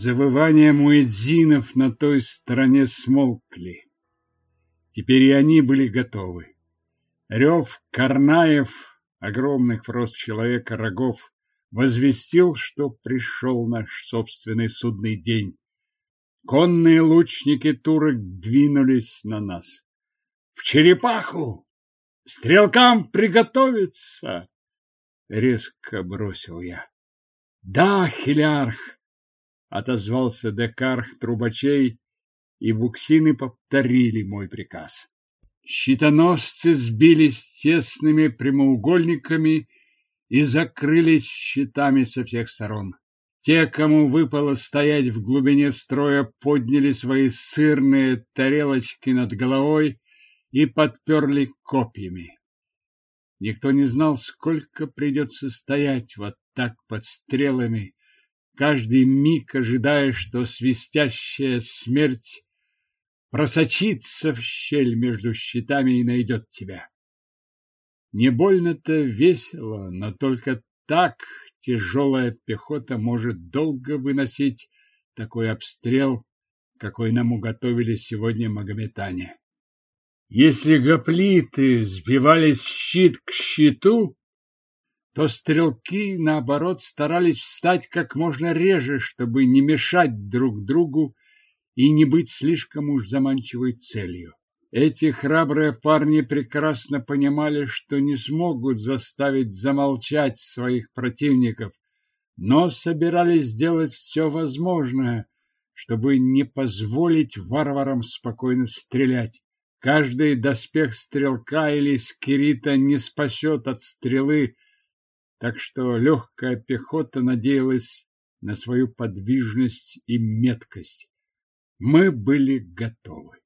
Завывания муэдзинов на той стороне смолкли. Теперь и они были готовы. Рев Карнаев, огромных в рост человека рогов, возвестил, что пришел наш собственный судный день. Конные лучники турок двинулись на нас. В черепаху! Стрелкам приготовиться! Резко бросил я. Да, Хилярх! Отозвался Декарх трубачей, и буксины повторили мой приказ. Щитоносцы сбились тесными прямоугольниками и закрылись щитами со всех сторон. Те, кому выпало стоять в глубине строя, подняли свои сырные тарелочки над головой и подперли копьями. Никто не знал, сколько придется стоять вот так под стрелами, каждый миг ожидая, что свистящая смерть просочится в щель между щитами и найдет тебя. Не больно-то весело, но только так тяжелая пехота может долго выносить такой обстрел, какой нам уготовили сегодня магометане. Если гоплиты сбивались щит к щиту, то стрелки, наоборот, старались встать как можно реже, чтобы не мешать друг другу и не быть слишком уж заманчивой целью. Эти храбрые парни прекрасно понимали, что не смогут заставить замолчать своих противников, но собирались сделать все возможное, чтобы не позволить варварам спокойно стрелять. Каждый доспех стрелка или скирита не спасет от стрелы, так что легкая пехота надеялась на свою подвижность и меткость. Мы были готовы.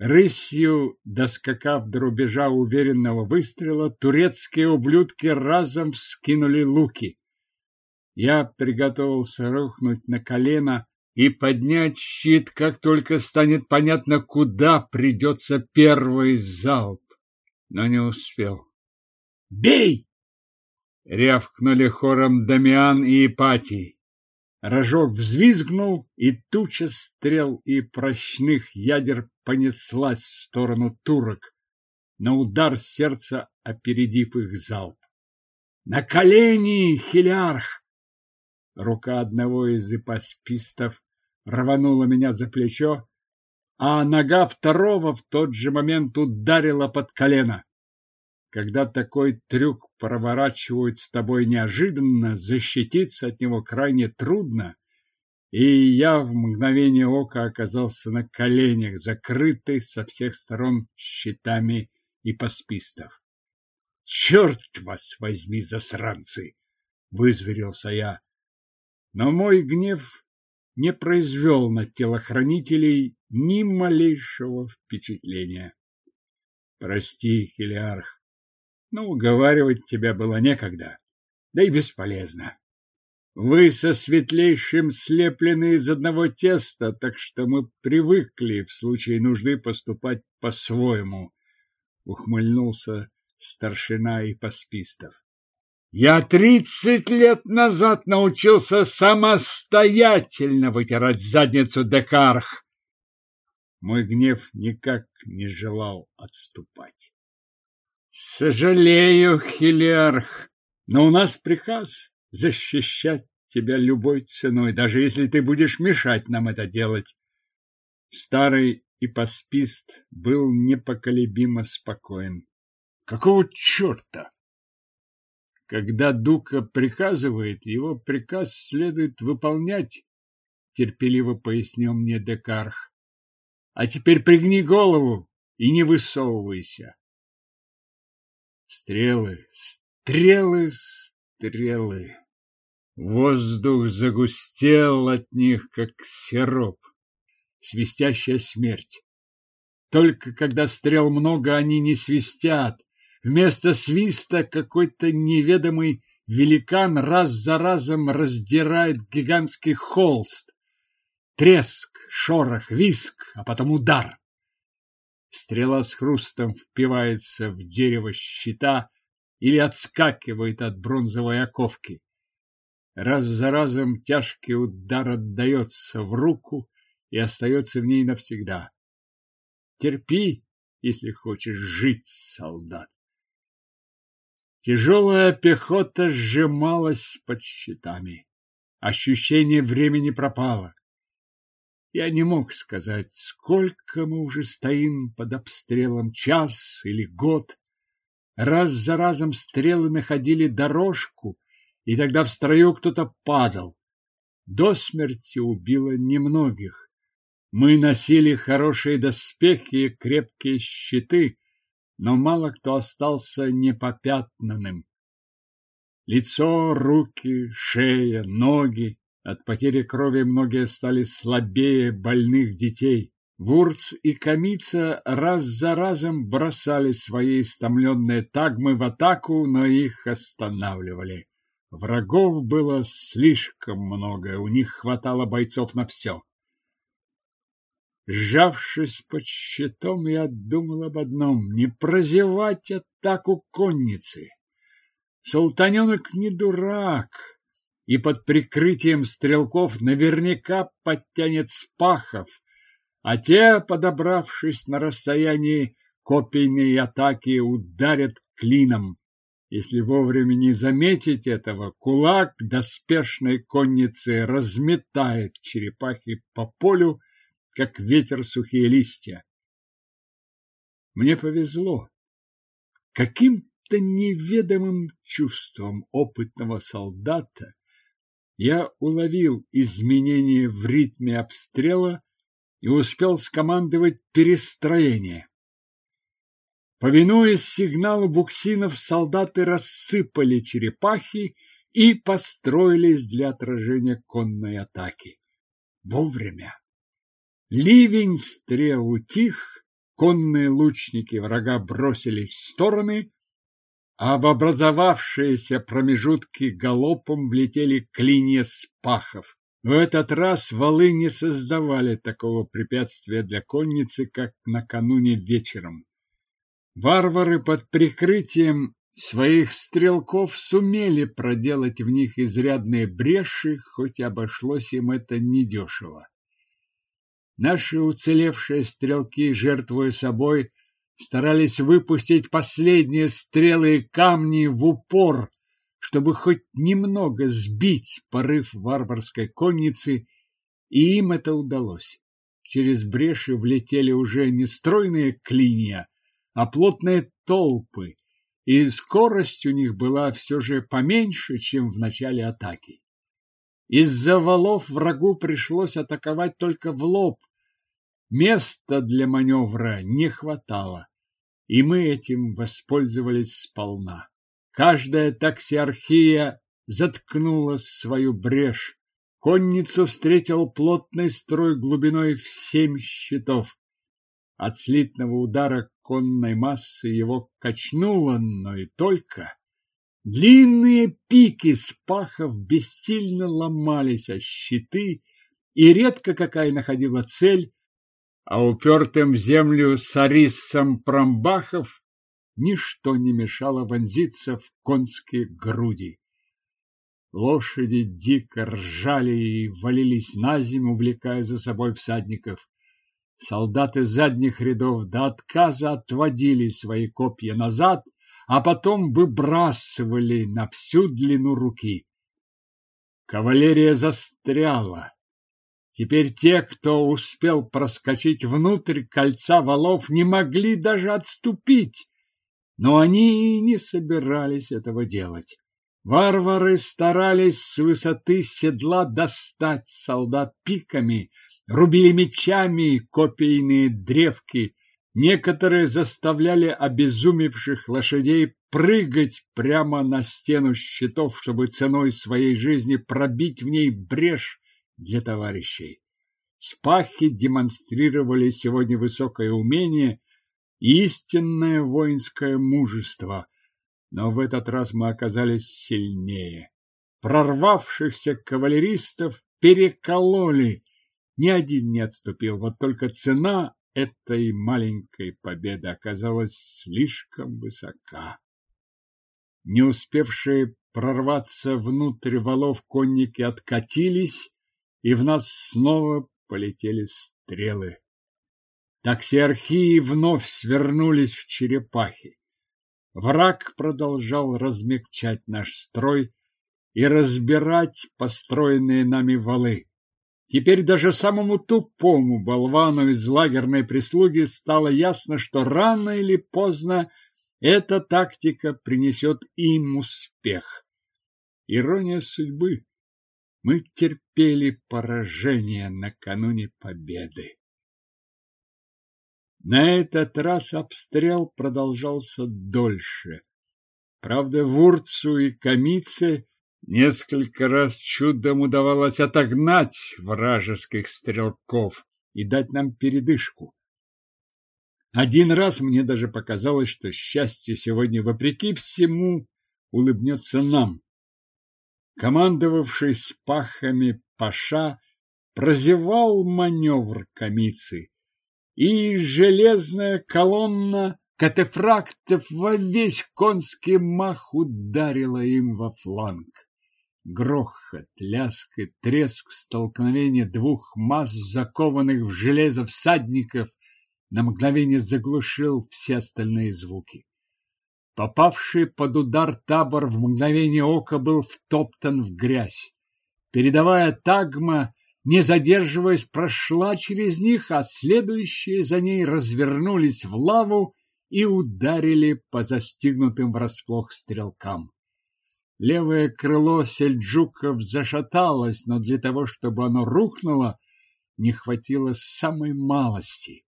Рысью, доскакав до рубежа уверенного выстрела, турецкие ублюдки разом скинули луки. Я приготовился рухнуть на колено и поднять щит, как только станет понятно, куда придется первый залп, но не успел. «Бей!» — рявкнули хором Дамиан и Ипатий. Рожок взвизгнул, и туча стрел и прочных ядер понеслась в сторону турок, на удар сердца опередив их залп. «На колени, Хилярх!» Рука одного из ипаспистов рванула меня за плечо, а нога второго в тот же момент ударила под колено. Когда такой трюк проворачивают с тобой неожиданно, защититься от него крайне трудно, и я в мгновение ока оказался на коленях, закрытый со всех сторон щитами и паспистов. «Черт вас возьми, засранцы!» — вызверился я. Но мой гнев не произвел на телохранителей ни малейшего впечатления. Прости, Хелиарх, но уговаривать тебя было некогда, да и бесполезно. Вы со светлейшим слеплены из одного теста, так что мы привыкли в случае нужды поступать по-своему, ухмыльнулся старшина и поспистов. Я тридцать лет назад научился самостоятельно вытирать задницу Декарх. Мой гнев никак не желал отступать. Сожалею, Хилиарх, но у нас приказ защищать тебя любой ценой, даже если ты будешь мешать нам это делать. Старый ипоспист был непоколебимо спокоен. Какого черта? Когда Дука приказывает, его приказ следует выполнять, терпеливо пояснил мне Декарх. А теперь пригни голову и не высовывайся. Стрелы, стрелы, стрелы. Воздух загустел от них, как сироп. Свистящая смерть. Только когда стрел много, они не свистят. Вместо свиста какой-то неведомый великан раз за разом раздирает гигантский холст. Треск, шорох, виск, а потом удар. Стрела с хрустом впивается в дерево щита или отскакивает от бронзовой оковки. Раз за разом тяжкий удар отдается в руку и остается в ней навсегда. Терпи, если хочешь жить, солдат. Тяжелая пехота сжималась под щитами. Ощущение времени пропало. Я не мог сказать, сколько мы уже стоим под обстрелом, час или год. Раз за разом стрелы находили дорожку, и тогда в строю кто-то падал. До смерти убило немногих. Мы носили хорошие доспехи и крепкие щиты, но мало кто остался непопятнанным. Лицо, руки, шея, ноги. От потери крови многие стали слабее больных детей. Вурц и Камица раз за разом бросали свои истомленные тагмы в атаку, но их останавливали. Врагов было слишком много, у них хватало бойцов на все. Сжавшись под щитом, я думал об одном — не прозевать атаку конницы. Султаненок не дурак, и под прикрытием стрелков наверняка подтянет спахов, а те, подобравшись на расстоянии копейной атаки, ударят клином. Если вовремя не заметить этого, кулак доспешной конницы разметает черепахи по полю, как ветер сухие листья. Мне повезло. Каким-то неведомым чувством опытного солдата я уловил изменения в ритме обстрела и успел скомандовать перестроение. Повинуясь сигналу буксинов, солдаты рассыпали черепахи и построились для отражения конной атаки. Вовремя. Ливень стрел утих, конные лучники врага бросились в стороны, а в образовавшиеся промежутки галопом влетели клинья спахов. В этот раз валы не создавали такого препятствия для конницы, как накануне вечером. Варвары под прикрытием своих стрелков сумели проделать в них изрядные бреши, хоть обошлось им это недешево. Наши уцелевшие стрелки, жертвуя собой, старались выпустить последние стрелы и камни в упор, чтобы хоть немного сбить порыв варварской конницы, и им это удалось. Через бреши влетели уже не стройные клинья, а плотные толпы, и скорость у них была все же поменьше, чем в начале атаки. Из-за валов врагу пришлось атаковать только в лоб. Места для маневра не хватало, и мы этим воспользовались сполна. Каждая таксиархия заткнула свою брешь. Конницу встретил плотный строй глубиной в семь щитов. От слитного удара конной массы его качнуло, но и только. Длинные пики спахов бессильно ломались о щиты, и редко какая находила цель, а упертым в землю сарисом промбахов ничто не мешало вонзиться в конские груди. Лошади дико ржали и валились на землю, увлекая за собой всадников. Солдаты задних рядов до отказа отводили свои копья назад а потом выбрасывали на всю длину руки. Кавалерия застряла. Теперь те, кто успел проскочить внутрь кольца валов, не могли даже отступить, но они и не собирались этого делать. Варвары старались с высоты седла достать солдат пиками, рубили мечами копейные древки, Некоторые заставляли обезумевших лошадей прыгать прямо на стену щитов, чтобы ценой своей жизни пробить в ней брешь для товарищей. Спахи демонстрировали сегодня высокое умение и истинное воинское мужество, но в этот раз мы оказались сильнее. Прорвавшихся кавалеристов перекололи, ни один не отступил, вот только цена этой маленькой победы оказалась слишком высока. Не успевшие прорваться внутрь валов, конники откатились, и в нас снова полетели стрелы. Таксиархии вновь свернулись в черепахи. Враг продолжал размягчать наш строй и разбирать построенные нами валы. Теперь даже самому тупому болвану из лагерной прислуги стало ясно, что рано или поздно эта тактика принесет им успех. Ирония судьбы. Мы терпели поражение накануне победы. На этот раз обстрел продолжался дольше. Правда, Вурцу и Камице несколько раз чудом удавалось отогнать вражеских стрелков и дать нам передышку. Один раз мне даже показалось, что счастье сегодня, вопреки всему, улыбнется нам. Командовавший пахами Паша прозевал маневр комицы, и железная колонна катефрактов во весь конский мах ударила им во фланг. Грохот, ляск и треск столкновения двух масс, закованных в железо всадников, на мгновение заглушил все остальные звуки. Попавший под удар табор в мгновение ока был втоптан в грязь. Передовая тагма, не задерживаясь, прошла через них, а следующие за ней развернулись в лаву и ударили по застигнутым врасплох стрелкам. Левое крыло сельджуков зашаталось, но для того, чтобы оно рухнуло, не хватило самой малости.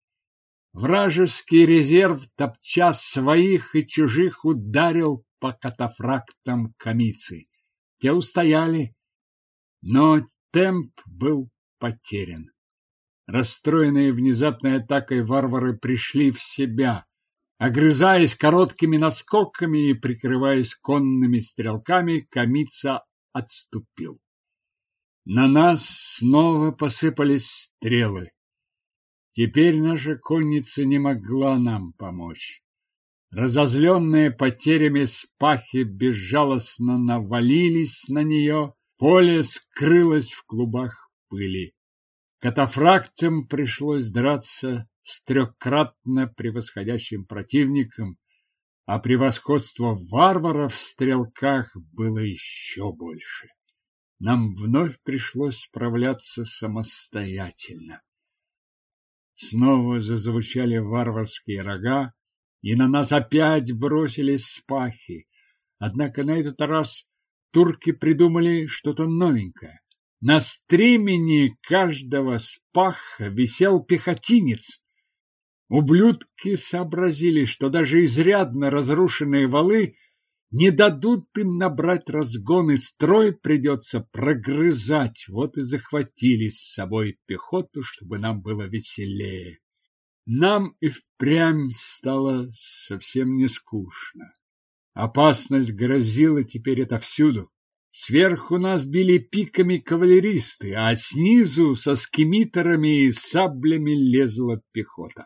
Вражеский резерв, топча своих и чужих, ударил по катафрактам комицы. Те устояли, но темп был потерян. Расстроенные внезапной атакой варвары пришли в себя. Огрызаясь короткими наскоками и прикрываясь конными стрелками, комица отступил. На нас снова посыпались стрелы. Теперь наша конница не могла нам помочь. Разозленные потерями спахи безжалостно навалились на нее, поле скрылось в клубах пыли. Катафрактам пришлось драться с трехкратно превосходящим противником, а превосходство варваров в стрелках было еще больше. Нам вновь пришлось справляться самостоятельно. Снова зазвучали варварские рога, и на нас опять бросились спахи. Однако на этот раз турки придумали что-то новенькое. На стремени каждого спаха висел пехотинец. Ублюдки сообразили, что даже изрядно разрушенные валы не дадут им набрать разгон, и строй придется прогрызать. Вот и захватили с собой пехоту, чтобы нам было веселее. Нам и впрямь стало совсем не скучно. Опасность грозила теперь отовсюду. Сверху нас били пиками кавалеристы, а снизу со скимиторами и саблями лезла пехота.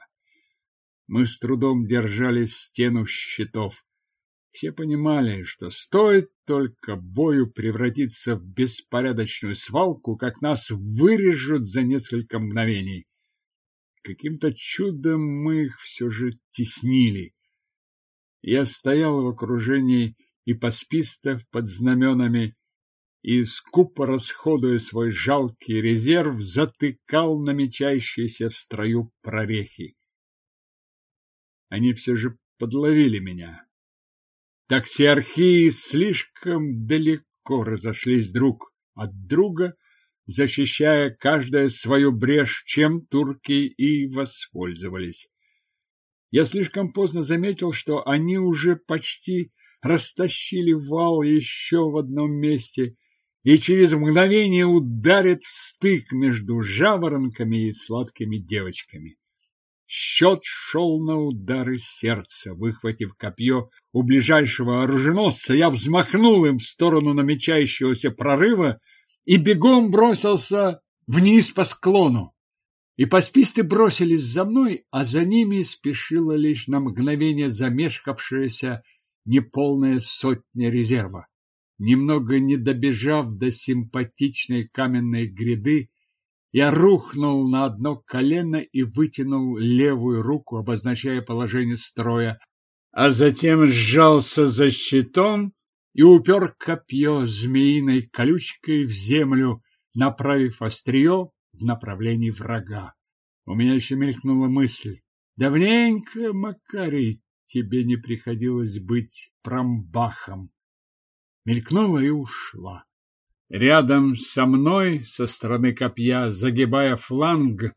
Мы с трудом держали стену щитов. Все понимали, что стоит только бою превратиться в беспорядочную свалку, как нас вырежут за несколько мгновений. Каким-то чудом мы их все же теснили. Я стоял в окружении и паспистов под знаменами и, скупо расходуя свой жалкий резерв, затыкал намечающиеся в строю прорехи. Они все же подловили меня. Таксиархии слишком далеко разошлись друг от друга, защищая каждая свою брешь, чем турки и воспользовались. Я слишком поздно заметил, что они уже почти растащили вал еще в одном месте и через мгновение ударят в стык между жаворонками и сладкими девочками. Счет шел на удары сердца. Выхватив копье у ближайшего оруженосца, я взмахнул им в сторону намечающегося прорыва и бегом бросился вниз по склону. И пасписты бросились за мной, а за ними спешила лишь на мгновение замешкавшаяся неполная сотня резерва. немного не добежав до симпатичной каменной гряды, я рухнул на одно колено и вытянул левую руку, обозначая положение строя, а затем сжался за щитом и упер копье змеиной колючкой в землю, направив острие в направлении врага. У меня еще мелькнула мысль. Давненько, Макарий, тебе не приходилось быть промбахом мелькнула и ушла. Рядом со мной, со стороны копья, загибая фланг,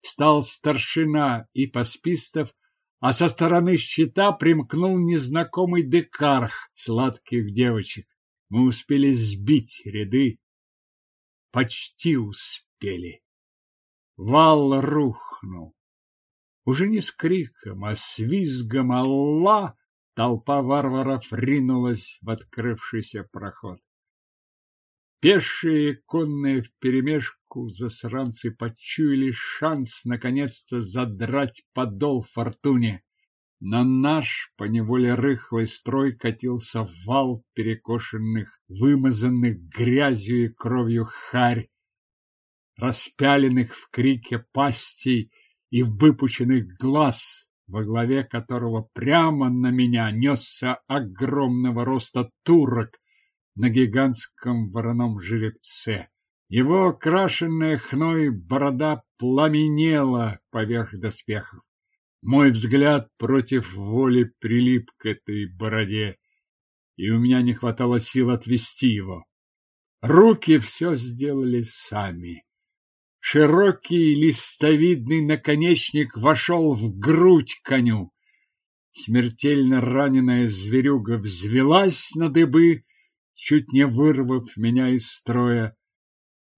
встал старшина и поспистов, а со стороны щита примкнул незнакомый декарх сладких девочек. Мы успели сбить ряды, почти успели. Вал рухнул. Уже не с криком, а с визгом «Аллах!» Толпа варваров ринулась в открывшийся проход. Пешие конные вперемешку засранцы почуяли шанс наконец-то задрать подол фортуне. На наш поневоле рыхлый строй катился вал перекошенных, вымазанных грязью и кровью харь, распяленных в крике пастей и выпученных глаз, во главе которого прямо на меня несся огромного роста турок на гигантском вороном жеребце. Его окрашенная хной борода пламенела поверх доспехов. Мой взгляд против воли прилип к этой бороде, и у меня не хватало сил отвести его. Руки все сделали сами. Широкий листовидный наконечник вошел в грудь коню. Смертельно раненая зверюга взвелась на дыбы, чуть не вырвав меня из строя.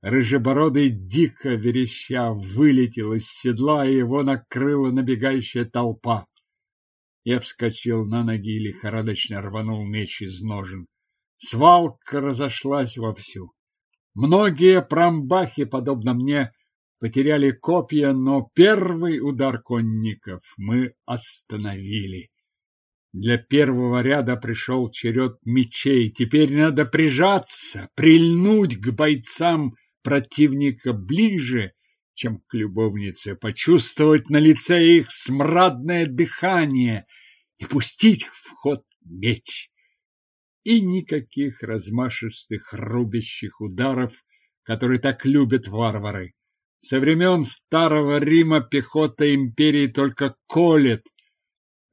Рыжебородый дико вереща вылетел из седла, и его накрыла набегающая толпа. Я вскочил на ноги и лихорадочно рванул меч из ножен. Свалка разошлась вовсю. Многие промбахи, подобно мне, потеряли копья, но первый удар конников мы остановили. Для первого ряда пришел черед мечей. Теперь надо прижаться, прильнуть к бойцам противника ближе, чем к любовнице, почувствовать на лице их смрадное дыхание и пустить в ход меч и никаких размашистых рубящих ударов, которые так любят варвары. Со времен Старого Рима пехота империи только колет.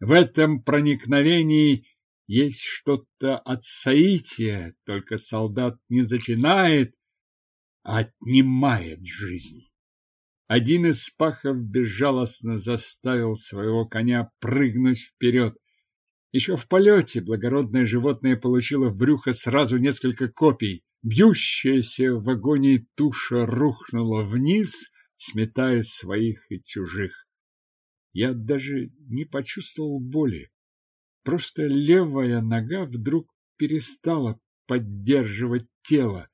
В этом проникновении есть что-то от соития, только солдат не зачинает, а отнимает жизнь. Один из пахов безжалостно заставил своего коня прыгнуть вперед. Еще в полете благородное животное получило в брюхо сразу несколько копий. Бьющаяся в агонии туша рухнула вниз, сметая своих и чужих. Я даже не почувствовал боли. Просто левая нога вдруг перестала поддерживать тело.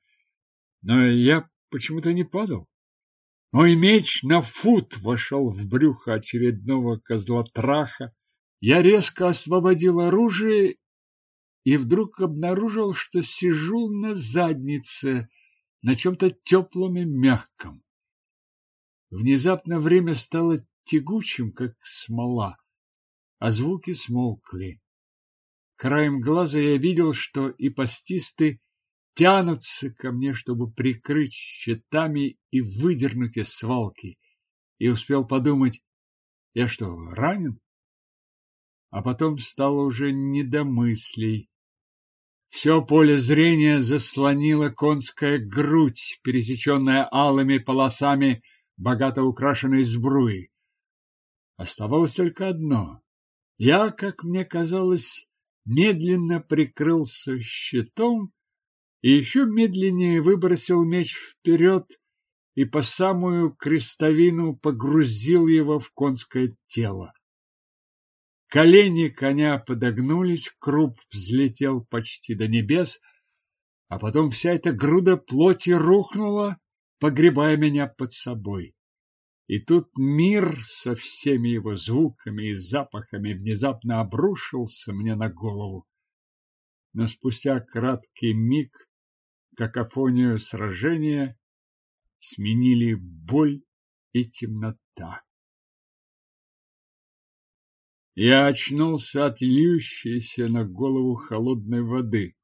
Но я почему-то не падал. Мой меч на фут вошел в брюхо очередного козла траха, я резко освободил оружие и вдруг обнаружил, что сижу на заднице, на чем-то теплом и мягком. Внезапно время стало тягучим, как смола, а звуки смолкли. Краем глаза я видел, что и постисты тянутся ко мне, чтобы прикрыть щитами и выдернуть из свалки, и успел подумать, я что, ранен? а потом стало уже не до мыслей. Все поле зрения заслонила конская грудь, пересеченная алыми полосами богато украшенной сбруи. Оставалось только одно. Я, как мне казалось, медленно прикрылся щитом и еще медленнее выбросил меч вперед и по самую крестовину погрузил его в конское тело. Колени коня подогнулись, круп взлетел почти до небес, а потом вся эта груда плоти рухнула, погребая меня под собой. И тут мир со всеми его звуками и запахами внезапно обрушился мне на голову. но спустя краткий миг какофонию сражения сменили боль и темнота. Я очнулся от льющейся на голову холодной воды.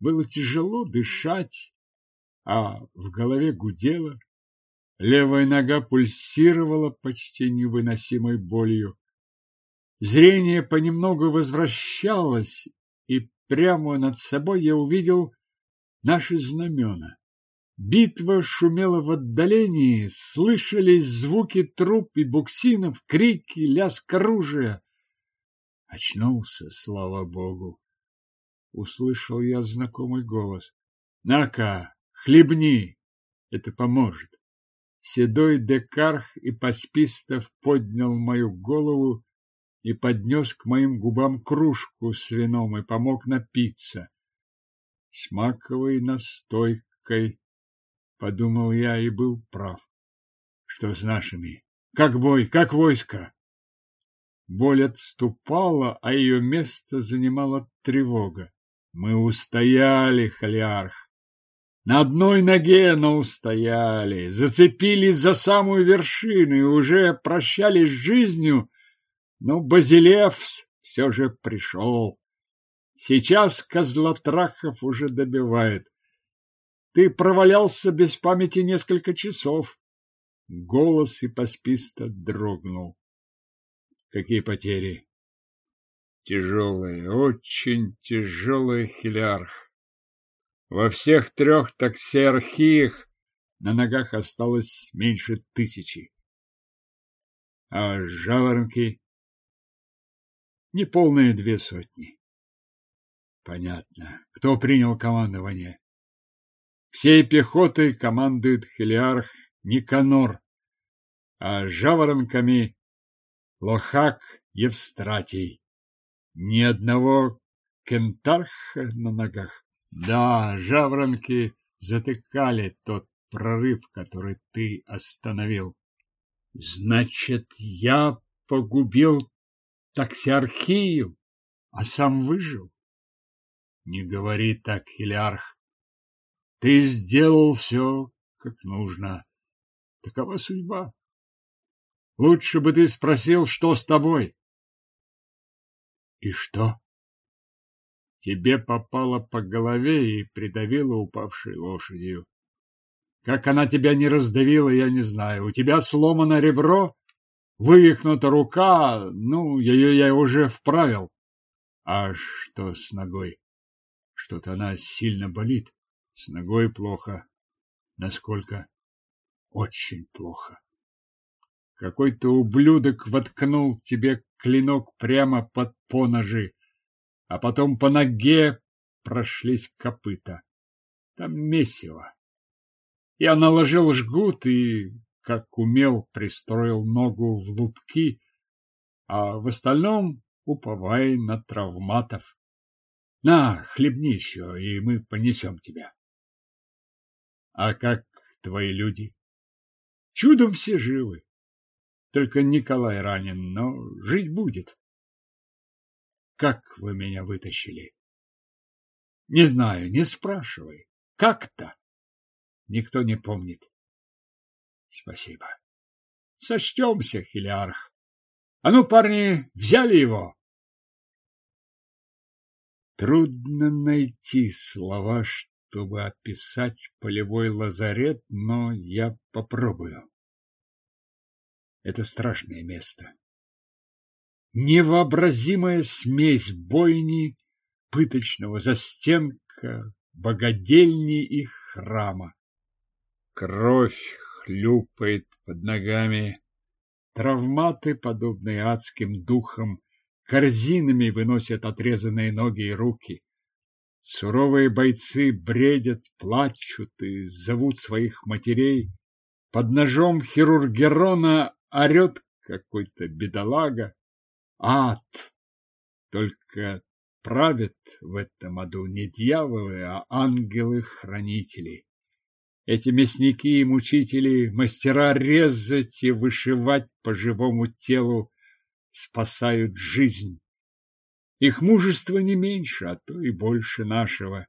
Было тяжело дышать, а в голове гудело. Левая нога пульсировала почти невыносимой болью. Зрение понемногу возвращалось, и прямо над собой я увидел наши знамена. Битва шумела в отдалении, слышались звуки труп и буксинов, крики, лязг оружия. Очнулся, слава богу. Услышал я знакомый голос. На-ка, хлебни, это поможет. Седой декарх и Паспистов поднял мою голову и поднес к моим губам кружку с вином и помог напиться. С маковой настойкой, подумал я и был прав. Что с нашими? Как бой, как войско? Боль отступала, а ее место занимала тревога. Мы устояли, Халиарх. На одной ноге, но устояли, зацепились за самую вершину и уже прощались с жизнью, но Базилевс все же пришел. Сейчас Козлотрахов уже добивает. Ты провалялся без памяти несколько часов. Голос и посписто дрогнул. Какие потери? Тяжелые, очень тяжелые, Хилярх. Во всех трех таксиархиях на ногах осталось меньше тысячи. А жаворонки — неполные две сотни. Понятно. Кто принял командование? Всей пехотой командует Хелиарх Никанор, а жаворонками — Лохак Евстратий. Ни одного кентарха на ногах. Да, жаворонки затыкали тот прорыв, который ты остановил. Значит, я погубил таксиархию, а сам выжил? Не говори так, Хилиарх. Ты сделал все, как нужно. Такова судьба. Лучше бы ты спросил, что с тобой. И что? Тебе попало по голове и придавило упавшей лошадью. Как она тебя не раздавила, я не знаю. У тебя сломано ребро, вывихнута рука, ну, ее я уже вправил. А что с ногой? Что-то она сильно болит. С ногой плохо. Насколько? Очень плохо. Какой-то ублюдок воткнул тебе клинок прямо под поножи а потом по ноге прошлись копыта. Там месиво. Я наложил жгут и, как умел, пристроил ногу в лупки, а в остальном уповай на травматов. На, хлебни еще, и мы понесем тебя. А как твои люди? Чудом все живы. Только Николай ранен, но жить будет. Как вы меня вытащили? Не знаю, не спрашивай. Как-то? Никто не помнит. Спасибо. Сочтемся, Хилиарх. А ну, парни, взяли его. Трудно найти слова, чтобы описать полевой лазарет, но я попробую. Это страшное место невообразимая смесь бойни, пыточного застенка, богадельни и храма. Кровь хлюпает под ногами, травматы, подобные адским духам, корзинами выносят отрезанные ноги и руки. Суровые бойцы бредят, плачут и зовут своих матерей. Под ножом хирургерона орет какой-то бедолага. Ад! Только правят в этом аду не дьяволы, а ангелы-хранители. Эти мясники и мучители, мастера резать и вышивать по живому телу, спасают жизнь. Их мужество не меньше, а то и больше нашего.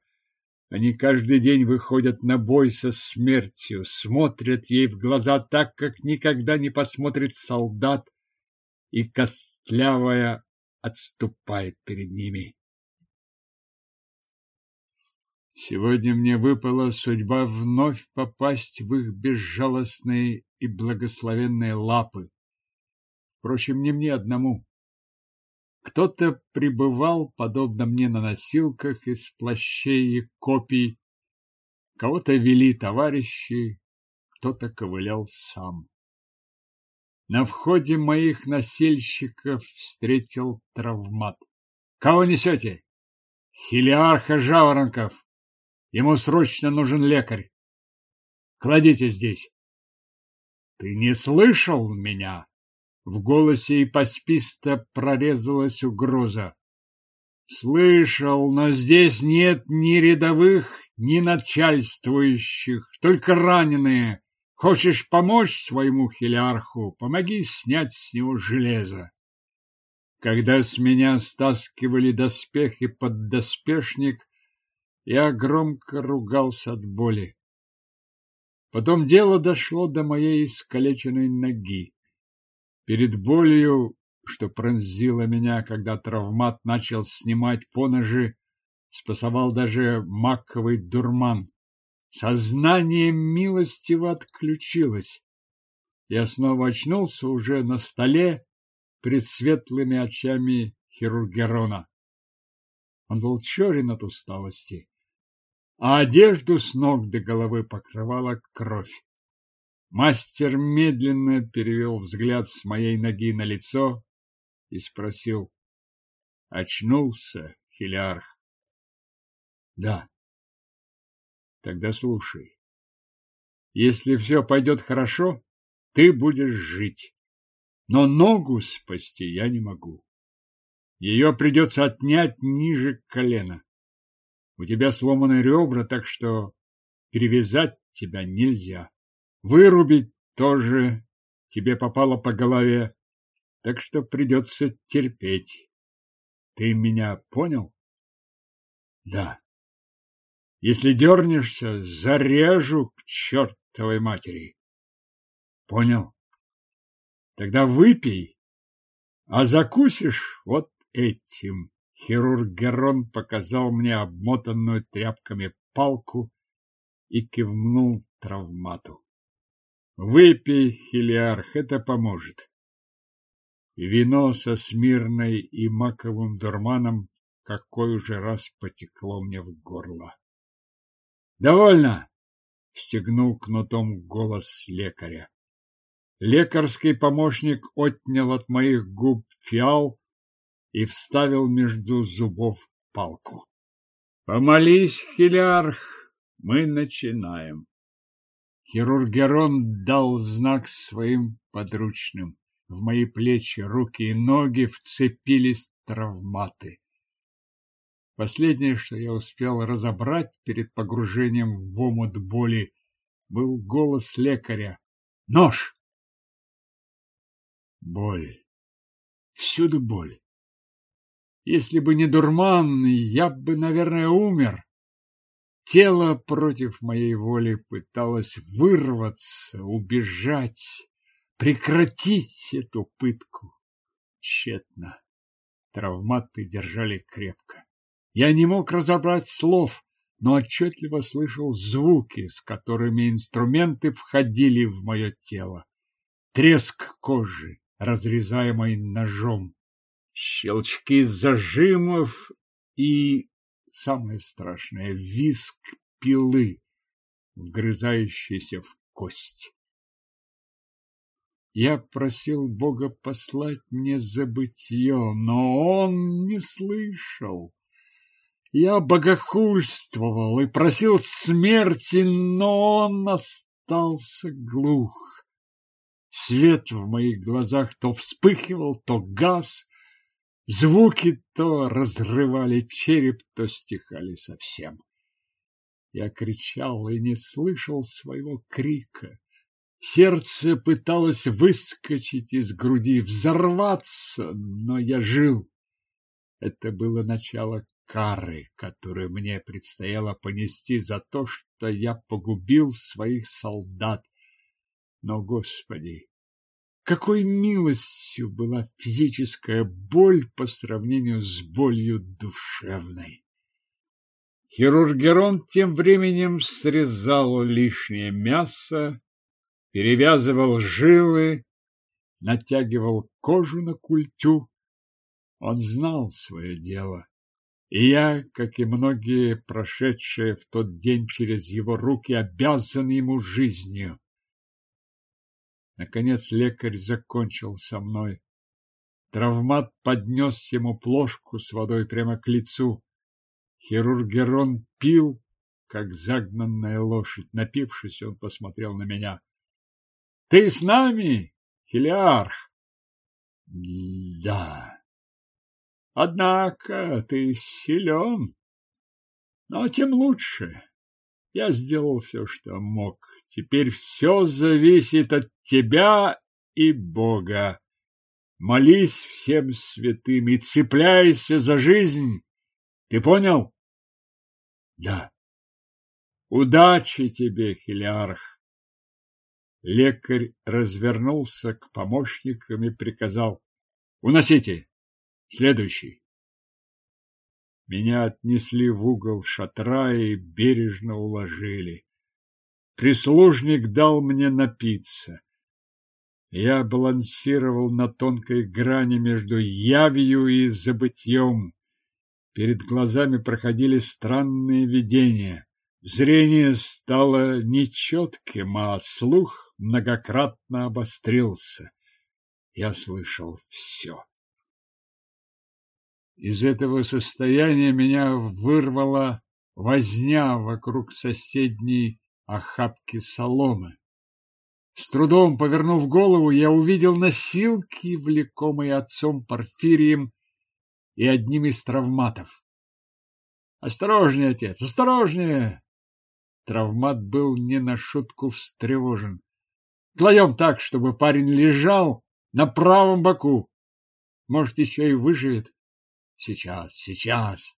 Они каждый день выходят на бой со смертью, смотрят ей в глаза так, как никогда не посмотрит солдат, и костлявая отступает перед ними. Сегодня мне выпала судьба вновь попасть в их безжалостные и благословенные лапы. Впрочем, не мне одному. Кто-то пребывал, подобно мне, на носилках из плащей и копий, кого-то вели товарищи, кто-то ковылял сам. На входе моих носильщиков встретил травмат. — Кого несете? — Хилиарха Жаворонков. Ему срочно нужен лекарь. Кладите здесь. — Ты не слышал меня? В голосе ипосписта прорезалась угроза. Слышал, но здесь нет ни рядовых, ни начальствующих, только раненые. Хочешь помочь своему хилиарху, помоги снять с него железо. Когда с меня стаскивали доспех и поддоспешник, я громко ругался от боли. Потом дело дошло до моей искалеченной ноги. Перед болью, что пронзила меня, когда травмат начал снимать поножи, спасовал даже маковый дурман. Сознание милостиво отключилось. Я снова очнулся уже на столе пред светлыми очами хирургерона. Он был черен от усталости, а одежду с ног до головы покрывала кровь. Мастер медленно перевел взгляд с моей ноги на лицо и спросил. Очнулся, Хилиарх? Да. Тогда слушай. Если все пойдет хорошо, ты будешь жить. Но ногу спасти я не могу. Ее придется отнять ниже колена. У тебя сломаны ребра, так что перевязать тебя нельзя. Вырубить тоже тебе попало по голове, так что придется терпеть. Ты меня понял? Да. Если дернешься, зарежу к чертовой матери. Понял? Тогда выпей, а закусишь вот этим. Хирург Герон показал мне обмотанную тряпками палку и кивнул травмату. Выпей, Хелиарх, это поможет. Вино со смирной и маковым дурманом какой уже раз потекло мне в горло. «Довольно!» — стегнул кнутом голос лекаря. Лекарский помощник отнял от моих губ фиал и вставил между зубов палку. «Помолись, Хилиарх, мы начинаем!» Хирург Герон дал знак своим подручным. В мои плечи, руки и ноги вцепились травматы. Последнее, что я успел разобрать перед погружением в омут боли, был голос лекаря. Нож! Боль. Всюду боль. Если бы не дурман, я бы, наверное, умер. Тело против моей воли пыталось вырваться, убежать, прекратить эту пытку. Тщетно. Травматы держали крепко. Я не мог разобрать слов, но отчетливо слышал звуки, с которыми инструменты входили в мое тело. Треск кожи, разрезаемой ножом, щелчки зажимов и самое страшное — виск пилы, вгрызающейся в кость. Я просил Бога послать мне забытье, но он не слышал. Я богохульствовал и просил смерти, но он остался глух. Свет в моих глазах то вспыхивал, то гас, Звуки то разрывали череп, то стихали совсем. Я кричал и не слышал своего крика. Сердце пыталось выскочить из груди, взорваться, но я жил. Это было начало кары, которую мне предстояло понести за то, что я погубил своих солдат. Но, Господи, какой милостью была физическая боль по сравнению с болью душевной! Хирургерон тем временем срезал лишнее мясо, перевязывал жилы, натягивал кожу на культю. Он знал свое дело. И я, как и многие прошедшие в тот день через его руки, обязан ему жизнью. Наконец лекарь закончил со мной. Травмат поднес ему плошку с водой прямо к лицу. Хирургерон пил, как загнанная лошадь. Напившись, он посмотрел на меня. — Ты с нами, Хелиарх? — Да. Однако ты силен. Но тем лучше. Я сделал все, что мог. Теперь все зависит от тебя и Бога. Молись всем святым и цепляйся за жизнь. Ты понял? Да. Удачи тебе, Хелиарх. Лекарь развернулся к помощникам и приказал. Уносите. Следующий. Меня отнесли в угол шатра и бережно уложили. Прислужник дал мне напиться. Я балансировал на тонкой грани между явью и забытьем. Перед глазами проходили странные видения. Зрение стало нечетким, а слух многократно обострился. Я слышал все. Из этого состояния меня вырвала возня вокруг соседней охапки соломы. С трудом повернув голову, я увидел носилки, влекомые отцом Порфирием и одним из травматов. «Осторожнее, отец, осторожнее!» Травмат был не на шутку встревожен. «Кладем так, чтобы парень лежал на правом боку. Может, еще и выживет. Сейчас, сейчас.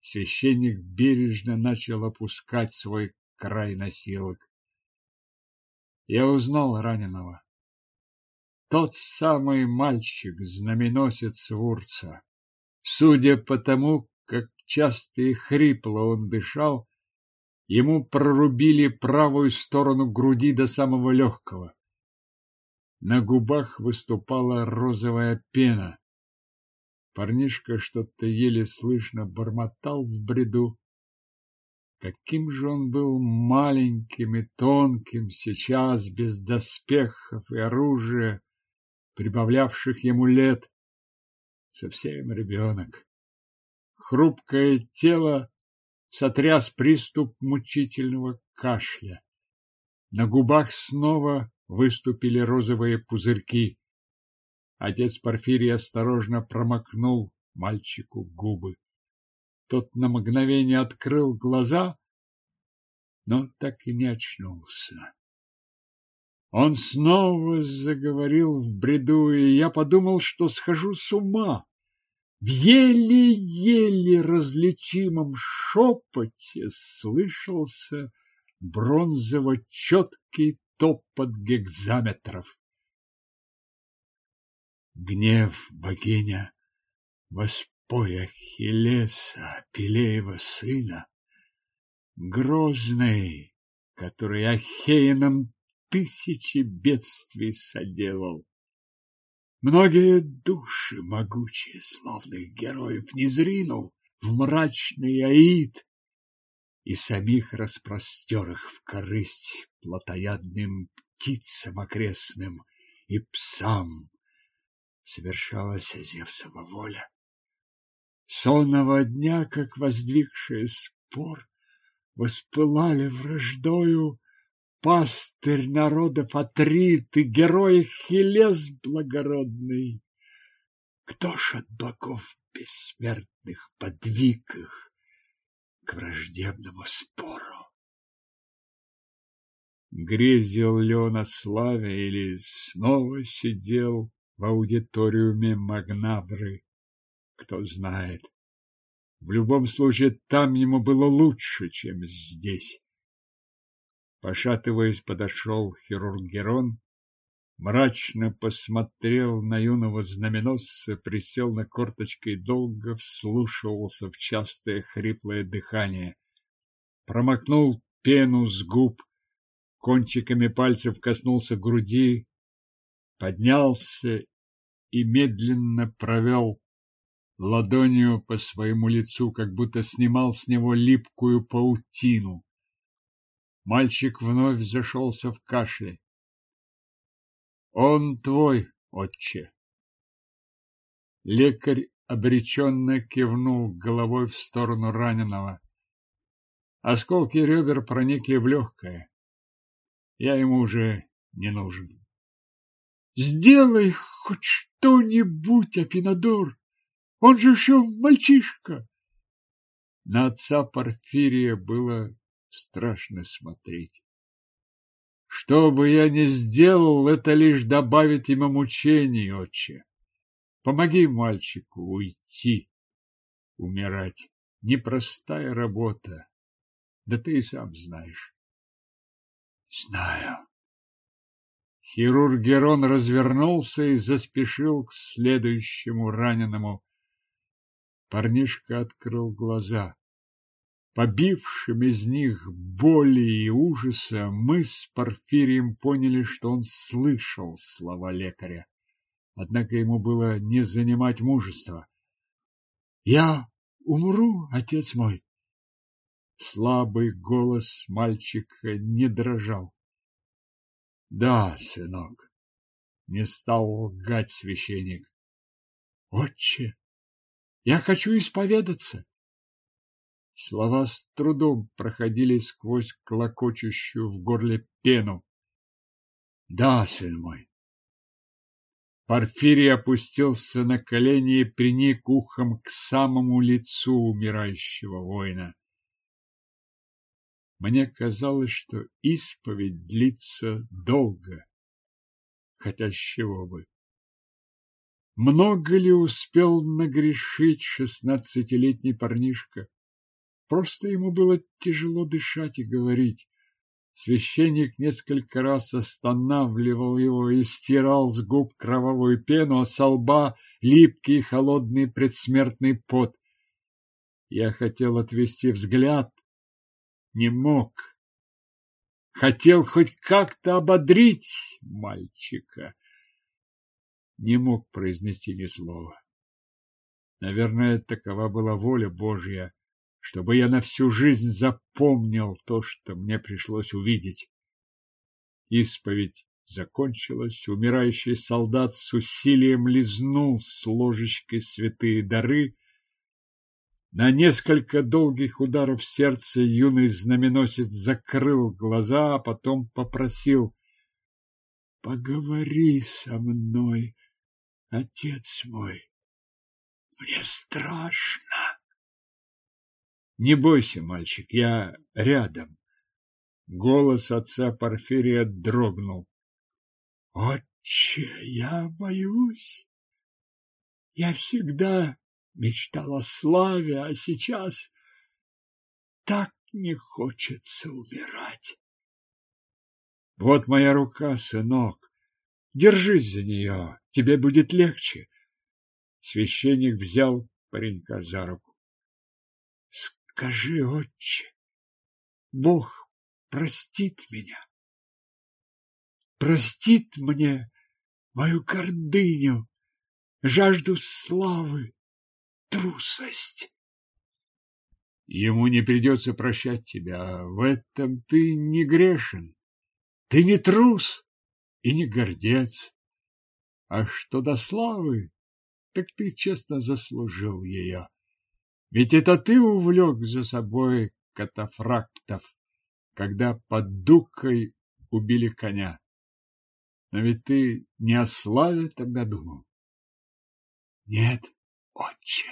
Священник бережно начал опускать свой край носилок. Я узнал раненого. Тот самый мальчик, знаменосец Вурца. Судя по тому, как часто и хрипло он дышал, ему прорубили правую сторону груди до самого легкого. На губах выступала розовая пена. Парнишка что-то еле слышно бормотал в бреду. Каким же он был маленьким и тонким сейчас, без доспехов и оружия, прибавлявших ему лет. Совсем ребенок. Хрупкое тело сотряс приступ мучительного кашля. На губах снова выступили розовые пузырьки. Отец Порфирий осторожно промокнул мальчику губы. Тот на мгновение открыл глаза, но так и не очнулся. Он снова заговорил в бреду, и я подумал, что схожу с ума. В еле-еле различимом шепоте слышался бронзово-четкий топот гекзаметров. Гнев богиня воспоя Хилеса, Пелеева сына, грозный, который Ахеянам тысячи бедствий соделал. Многие души могучие славных героев не зринул в мрачный Аид и самих распростер их в корысть плотоядным птицам окрестным и псам совершалась Зевсова воля. Сонного дня, как воздвигшие спор, воспылали враждою пастырь народов Атрит и герой Хилес благородный. Кто ж от богов бессмертных подвиг их к враждебному спору? Грезил ли он о славе или снова сидел в аудиториуме Магнавры. кто знает. В любом случае, там ему было лучше, чем здесь. Пошатываясь, подошел хирург Герон, мрачно посмотрел на юного знаменосца, присел на корточки и долго вслушивался в частое хриплое дыхание. Промокнул пену с губ, кончиками пальцев коснулся груди, поднялся и медленно провел ладонью по своему лицу, как будто снимал с него липкую паутину. Мальчик вновь зашелся в кашле. Он твой, отче. Лекарь обреченно кивнул головой в сторону раненого. Осколки ребер проникли в легкое. Я ему уже не нужен. Сделай хоть что-нибудь, Афинадор. Он же еще мальчишка. На отца Порфирия было страшно смотреть. Что бы я ни сделал, это лишь добавит ему мучений, отче. Помоги мальчику уйти, умирать. Непростая работа. Да ты и сам знаешь. Знаю. Хирург Герон развернулся и заспешил к следующему раненому. Парнишка открыл глаза. Побившим из них боли и ужаса, мы с Порфирием поняли, что он слышал слова лекаря. Однако ему было не занимать мужества. «Я умру, отец мой!» Слабый голос мальчика не дрожал. Да, сынок, не стал лгать священник. Отче, я хочу исповедаться. Слова с трудом проходили сквозь клокочущую в горле пену. Да, сын мой. Порфирий опустился на колени и приник ухом к самому лицу умирающего воина. Мне казалось, что исповедь длится долго, хотя с чего бы. Много ли успел нагрешить шестнадцатилетний парнишка? Просто ему было тяжело дышать и говорить. Священник несколько раз останавливал его и стирал с губ кровавую пену, а со лба липкий холодный предсмертный пот. Я хотел отвести взгляд, не мог. Хотел хоть как-то ободрить мальчика. Не мог произнести ни слова. Наверное, такова была воля Божья, чтобы я на всю жизнь запомнил то, что мне пришлось увидеть. Исповедь закончилась, умирающий солдат с усилием лизнул с ложечкой святые дары, на несколько долгих ударов сердца юный знаменосец закрыл глаза, а потом попросил «Поговори со мной, отец мой, мне страшно». «Не бойся, мальчик, я рядом». Голос отца Порфирия дрогнул. «Отче, я боюсь. Я всегда мечтал о славе, а сейчас так не хочется умирать. Вот моя рука, сынок. Держись за нее, тебе будет легче. Священник взял паренька за руку. Скажи, отче, Бог простит меня. Простит мне мою гордыню, жажду славы, трусость. Ему не придется прощать тебя. В этом ты не грешен. Ты не трус и не гордец. А что до славы, так ты честно заслужил ее. Ведь это ты увлек за собой катафрактов, когда под дукой убили коня. Но ведь ты не о славе тогда думал. Нет, отче.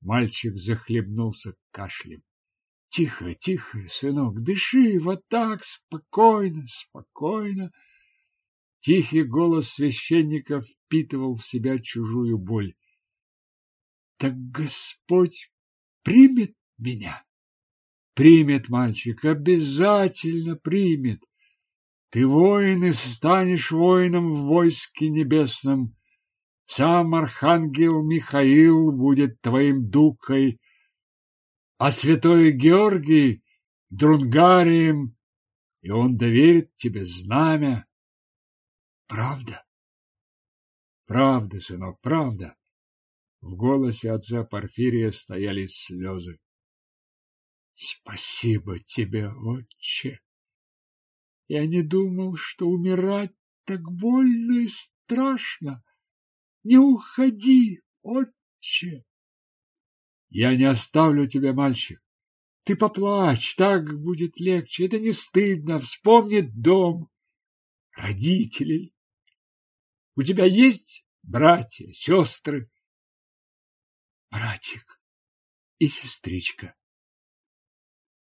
Мальчик захлебнулся кашлем. Тихо, тихо, сынок, дыши, вот так, спокойно, спокойно. Тихий голос священника впитывал в себя чужую боль. так Господь примет меня. Примет, мальчик, обязательно примет. Ты воин и станешь воином в войске небесном. Сам архангел Михаил будет твоим дукой, а святой Георгий — друнгарием, и он доверит тебе знамя. Правда? Правда, сынок, правда. В голосе отца Порфирия стояли слезы. Спасибо тебе, отче. Я не думал, что умирать так больно и страшно. Не уходи, отче. Я не оставлю тебя, мальчик. Ты поплачь, так будет легче. Это не стыдно. Вспомни дом, родителей. У тебя есть братья, сестры? Братик и сестричка.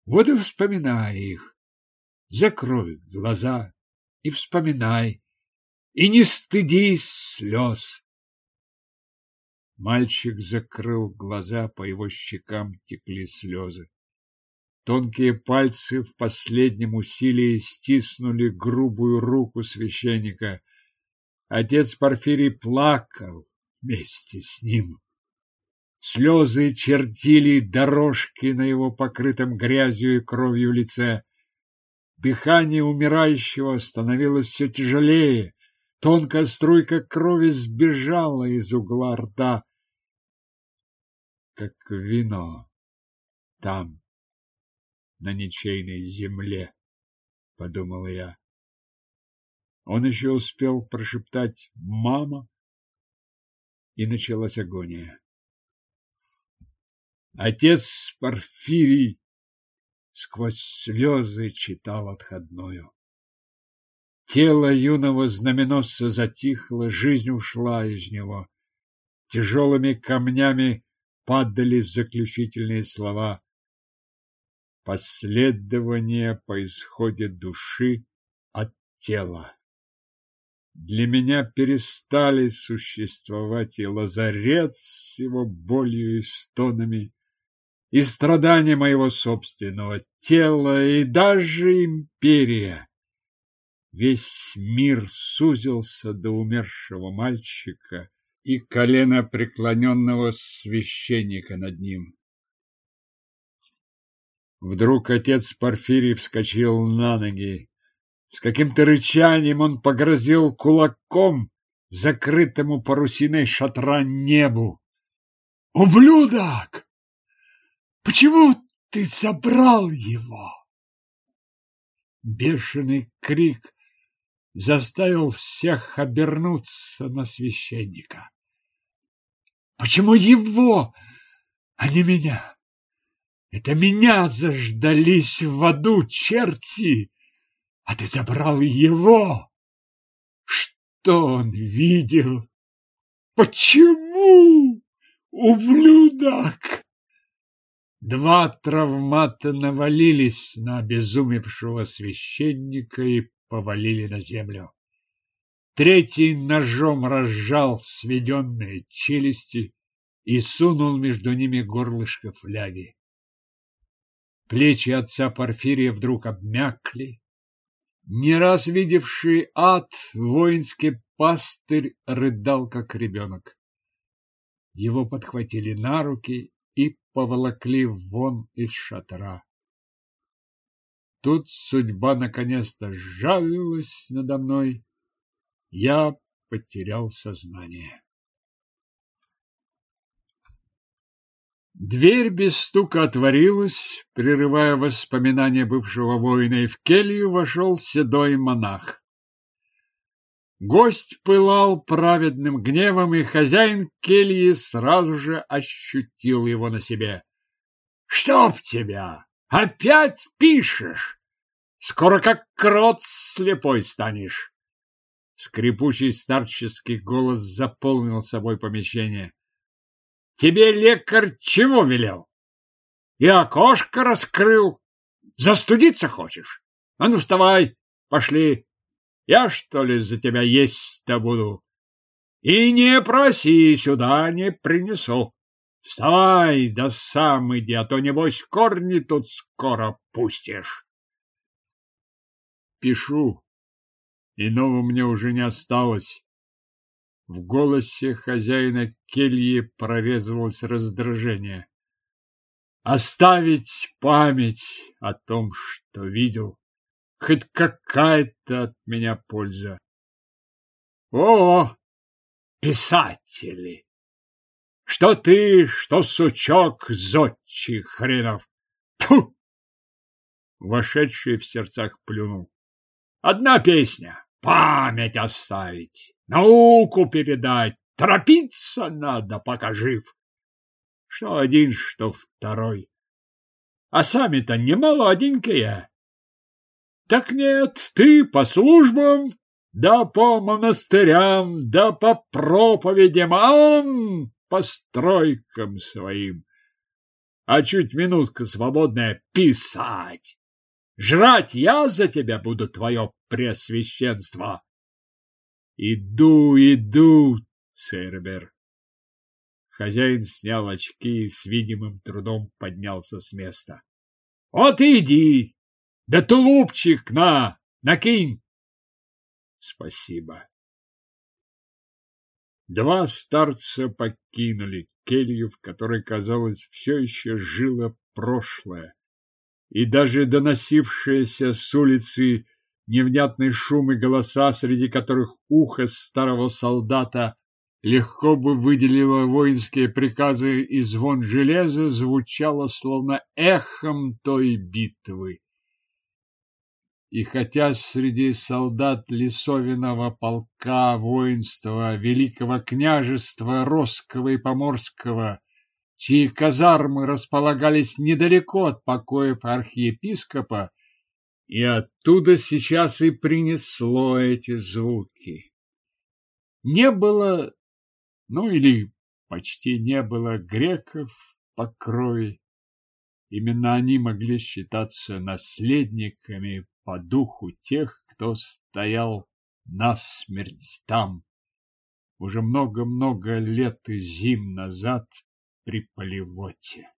Вот и вспоминай их. Закрой глаза и вспоминай. И не стыдись слез. Мальчик закрыл глаза, по его щекам текли слезы. Тонкие пальцы в последнем усилии стиснули грубую руку священника. Отец Порфирий плакал вместе с ним. Слезы чертили дорожки на его покрытом грязью и кровью лице. Дыхание умирающего становилось все тяжелее. Тонкая струйка крови сбежала из угла рта, как вино там, на ничейной земле, — подумал я. Он еще успел прошептать «мама», и началась агония. Отец Порфирий сквозь слезы читал отходную. Тело юного знаменосца затихло, жизнь ушла из него. Тяжелыми камнями падали заключительные слова. Последование по исходе души от тела. Для меня перестали существовать и лазарет с его болью и стонами, и страдания моего собственного тела, и даже империя. Весь мир сузился до умершего мальчика и колено преклоненного священника над ним. Вдруг отец Порфирий вскочил на ноги. С каким-то рычанием он погрозил кулаком закрытому парусиной шатра небу. «Ублюдок! Почему ты забрал его?» Бешеный крик заставил всех обернуться на священника. Почему его, а не меня? Это меня заждались в аду черти, а ты забрал его. Что он видел? Почему, ублюдок? Два травмата навалились на обезумевшего священника и повалили на землю. Третий ножом разжал сведенные челюсти и сунул между ними горлышко фляги. Плечи отца Порфирия вдруг обмякли. Не раз видевший ад, воинский пастырь рыдал, как ребенок. Его подхватили на руки и поволокли вон из шатра. Тут судьба наконец-то сжалилась надо мной. Я потерял сознание. Дверь без стука отворилась, прерывая воспоминания бывшего воина, и в келью вошел седой монах. Гость пылал праведным гневом, и хозяин кельи сразу же ощутил его на себе. — Чтоб тебя! Опять пишешь? Скоро как крот слепой станешь. Скрипучий старческий голос заполнил собой помещение. Тебе лекарь чего велел? И окошко раскрыл. Застудиться хочешь? А ну вставай, пошли. Я, что ли, за тебя есть-то буду? И не проси, сюда не принесу. Вставай, да сам иди, а то, небось, корни тут скоро пустишь. Пишу. Иного мне уже не осталось. В голосе хозяина кельи прорезалось раздражение. Оставить память о том, что видел, хоть какая-то от меня польза. О, писатели! Что ты, что сучок зодчий хренов! Тьфу! Вошедший в сердцах плюнул. Одна песня — память оставить, науку передать, торопиться надо, пока жив. Что один, что второй. А сами-то не молоденькие. Так нет, ты по службам, да по монастырям, да по проповедям, а он по стройкам своим. А чуть минутка свободная писать. Жрать я за тебя буду, твое преосвященство. Иду, иду, Цербер. Хозяин снял очки и с видимым трудом поднялся с места. Вот иди, да тулупчик на, накинь. Спасибо. Два старца покинули келью, в которой, казалось, все еще жило прошлое и даже доносившиеся с улицы невнятный шум и голоса, среди которых ухо старого солдата легко бы выделило воинские приказы и звон железа, звучало словно эхом той битвы. И хотя среди солдат Лисовиного полка воинства Великого княжества Росского и Поморского чьи казармы располагались недалеко от покоев архиепископа, и оттуда сейчас и принесло эти звуки. Не было, ну или почти не было греков по крови. Именно они могли считаться наследниками по духу тех, кто стоял насмерть там уже много-много лет и зим назад при Поливоте.